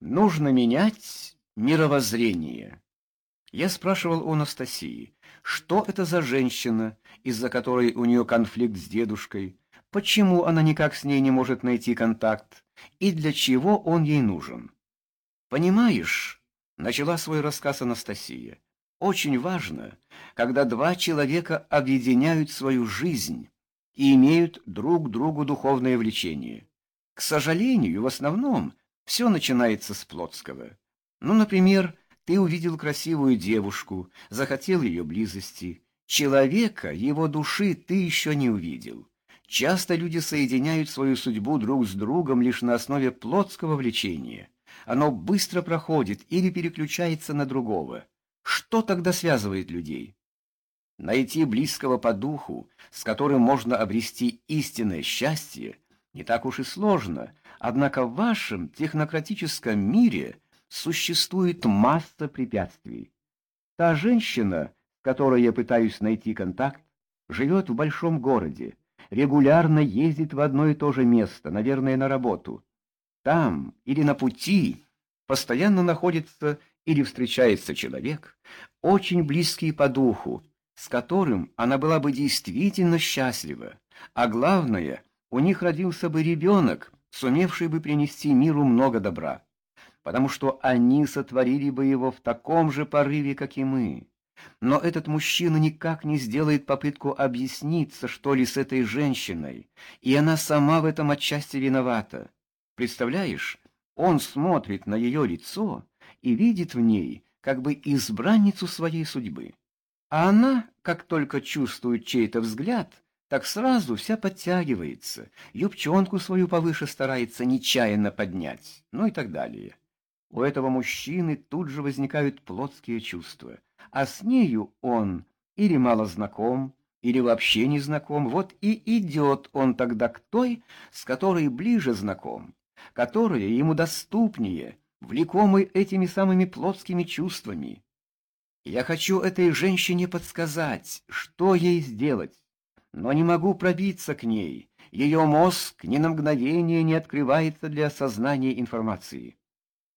Нужно менять мировоззрение. Я спрашивал у Анастасии, что это за женщина, из-за которой у нее конфликт с дедушкой, почему она никак с ней не может найти контакт и для чего он ей нужен. «Понимаешь», — начала свой рассказ Анастасия, — «очень важно, когда два человека объединяют свою жизнь и имеют друг другу духовное влечение. К сожалению, в основном все начинается с Плотского. Ну, например, ты увидел красивую девушку, захотел ее близости. Человека, его души ты еще не увидел. Часто люди соединяют свою судьбу друг с другом лишь на основе плотского влечения. Оно быстро проходит или переключается на другого. Что тогда связывает людей? Найти близкого по духу, с которым можно обрести истинное счастье, не так уж и сложно, однако в вашем технократическом мире существует масса препятствий. Та женщина, с которой я пытаюсь найти контакт, живет в большом городе, регулярно ездит в одно и то же место, наверное, на работу. Там или на пути постоянно находится или встречается человек, очень близкий по духу, с которым она была бы действительно счастлива. А главное, у них родился бы ребенок, сумевший бы принести миру много добра, потому что они сотворили бы его в таком же порыве, как и мы. Но этот мужчина никак не сделает попытку объясниться, что ли, с этой женщиной, и она сама в этом отчасти виновата. Представляешь, он смотрит на ее лицо и видит в ней как бы избранницу своей судьбы. А она, как только чувствует чей-то взгляд, так сразу вся подтягивается, юбчонку свою повыше старается нечаянно поднять, ну и так далее. У этого мужчины тут же возникают плотские чувства, а с нею он или мало знаком, или вообще не знаком, вот и идет он тогда к той, с которой ближе знаком, которая ему доступнее, влекомый этими самыми плотскими чувствами. Я хочу этой женщине подсказать, что ей сделать, но не могу пробиться к ней, ее мозг ни на мгновение не открывается для осознания информации.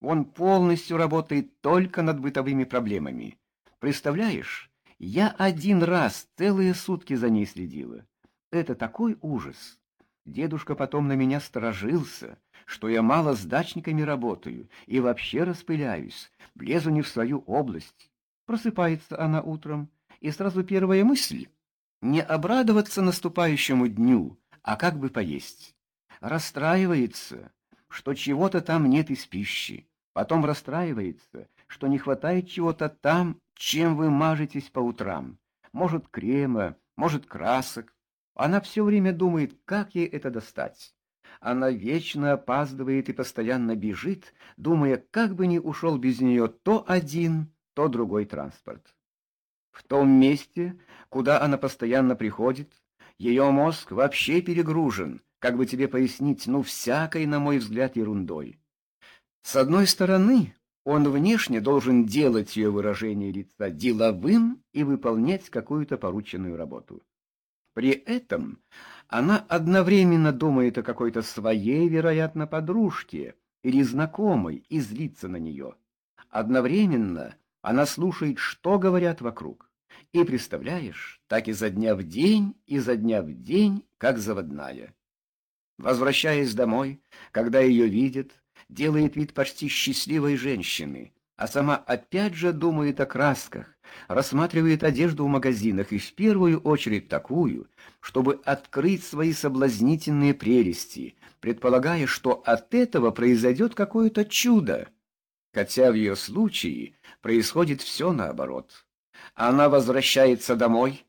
Он полностью работает только над бытовыми проблемами. Представляешь, я один раз целые сутки за ней следила. Это такой ужас. Дедушка потом на меня сторожился, что я мало с дачниками работаю и вообще распыляюсь, влезу не в свою область. Просыпается она утром, и сразу первая мысль — не обрадоваться наступающему дню, а как бы поесть. Расстраивается, что чего-то там нет из пищи. Потом расстраивается, что не хватает чего-то там, чем вы мажетесь по утрам. Может, крема, может, красок. Она все время думает, как ей это достать. Она вечно опаздывает и постоянно бежит, думая, как бы ни ушел без нее то один, то другой транспорт. В том месте, куда она постоянно приходит, ее мозг вообще перегружен, как бы тебе пояснить, ну, всякой, на мой взгляд, ерундой. С одной стороны, он внешне должен делать ее выражение лица деловым и выполнять какую-то порученную работу. При этом она одновременно думает о какой-то своей, вероятно, подружке или знакомой и злится на нее. Одновременно она слушает, что говорят вокруг. И, представляешь, так изо дня в день, изо дня в день, как заводная. Возвращаясь домой, когда ее видят, делает вид почти счастливой женщины, а сама опять же думает о красках, рассматривает одежду в магазинах и в первую очередь такую, чтобы открыть свои соблазнительные прелести, предполагая, что от этого произойдет какое-то чудо. Хотя в ее случае происходит все наоборот. Она возвращается домой,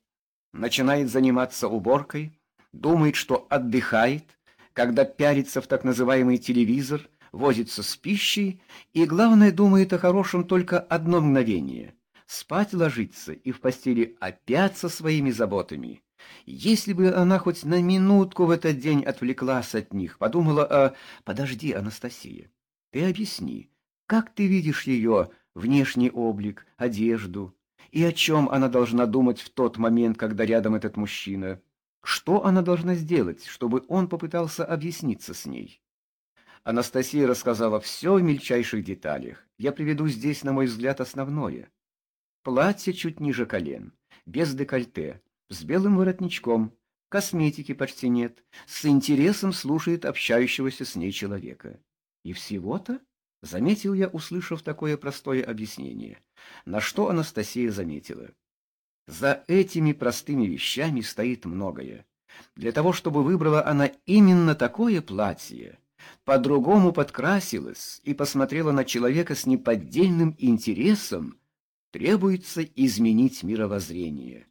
начинает заниматься уборкой, думает, что отдыхает, когда пялится в так называемый телевизор, возится с пищей и, главное, думает о хорошем только одно мгновение. Спать ложится и в постели опять со своими заботами. Если бы она хоть на минутку в этот день отвлеклась от них, подумала о... Подожди, Анастасия, ты объясни, как ты видишь ее внешний облик, одежду, и о чем она должна думать в тот момент, когда рядом этот мужчина? Что она должна сделать, чтобы он попытался объясниться с ней? Анастасия рассказала все в мельчайших деталях. Я приведу здесь, на мой взгляд, основное. Платье чуть ниже колен, без декольте, с белым воротничком, косметики почти нет, с интересом слушает общающегося с ней человека. И всего-то, заметил я, услышав такое простое объяснение, на что Анастасия заметила. За этими простыми вещами стоит многое. Для того, чтобы выбрала она именно такое платье, по-другому подкрасилась и посмотрела на человека с неподдельным интересом, требуется изменить мировоззрение.